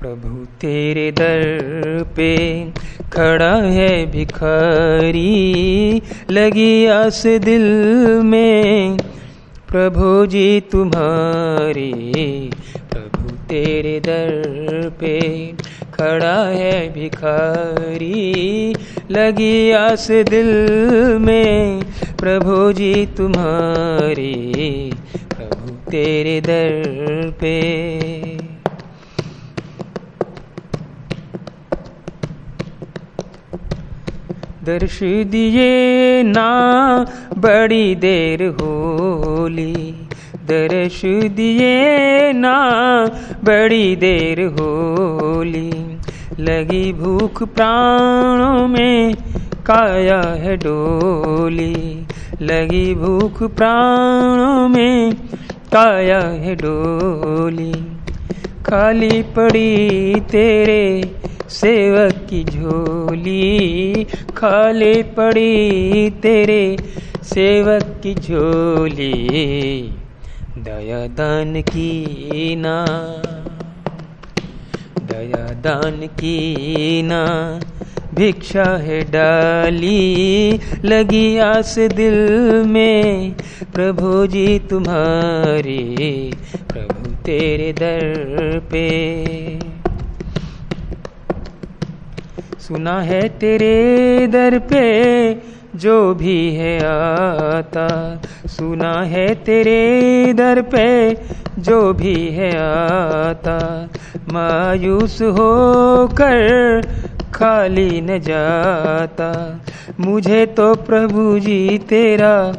प्रभु तेरे दर पे खड़ा है भिखारी, लगी आस दिल में। प्रभु जी तुम्हारी, प्रभु तेरे दर पे खड़ा है भिखारी। लगी आस दिल में, प्रभु जी तुम्हारे, प्रभु तेरे दर पे। दर्श दिए ना, बड़ी देर होली। दर्श दिए ना, बड़ी देर होली। लगी भूख प्राणों में काया है डोली। लगी भूख प्राणों में काया है डोली। खाली पड़ी तेरे सेवक की झोली। खाली पड़ी तेरे सेवक की झोली। दया दान की ना। दया दान की ना। भिक्षा है डाली, लगी आस दिल में। प्रभु जी तुम्हारे, प्रभु तेरे दर पे। सुना है तेरे दर पे जो भी है आता, सुना है तेरे दर पे, जो भी है आता, मायूस होकर खाली न जाता। मुझे तो प्रभु जी तेरा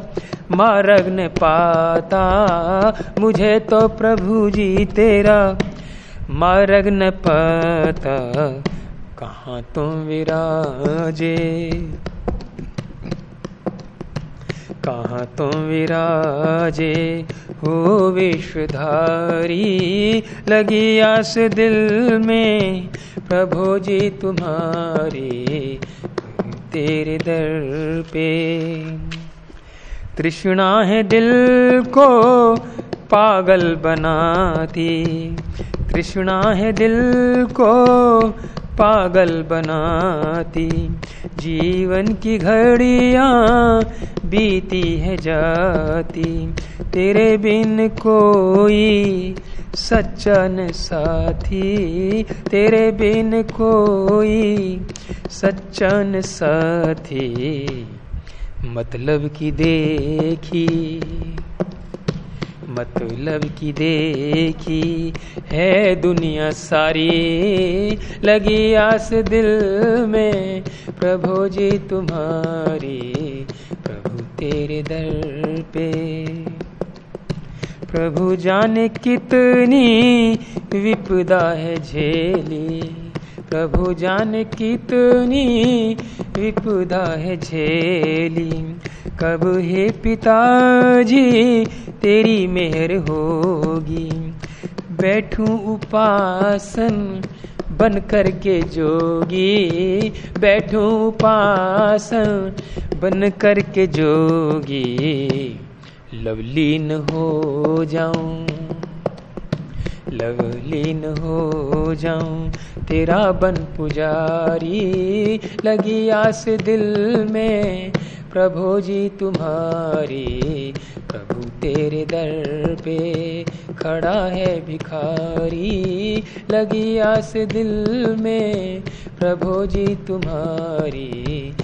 मार्ग न पाता। मुझे तो प्रभु जी तेरा मार्ग न पाता। कहाँ तुम विराजे? कहाँ तुम विराजे हो विश्वधारी लगी आस दिल में, प्रभु जी तुम्हारे तेरे दर पे। तृष्णा है दिल को पागल बनाती। तृष्णा है दिल को पागल बनाती। जीवन की घड़ियाँ बीती है जाती। तेरे बिन कोई सच्चन साथी। तेरे बिन कोई सच्चन साथी। मतलब की देखी मतलब की देखी है दुनिया सारी। लगी आस दिल में, प्रभु जी तुम्हारी, प्रभु तेरे दर पे। प्रभु जाने कितनी विपदा है झेली। प्रभु जाने कितनी विपदा है झेली। कब हे पिताजी, तेरी मेहर होगी। बैठूं उपासन बन कर के जोगी। बैठूं उपासन बन कर के जोगी। लवलीन हो जाऊँ, लवलीन हो जाऊँ, तेरा बन पुजारी। लगी आस दिल में प्रभु जी तुम्हारी, प्रभु तेरे दर पे खड़ा है भिखारी। लगी आस दिल में प्रभु जी तुम्हारी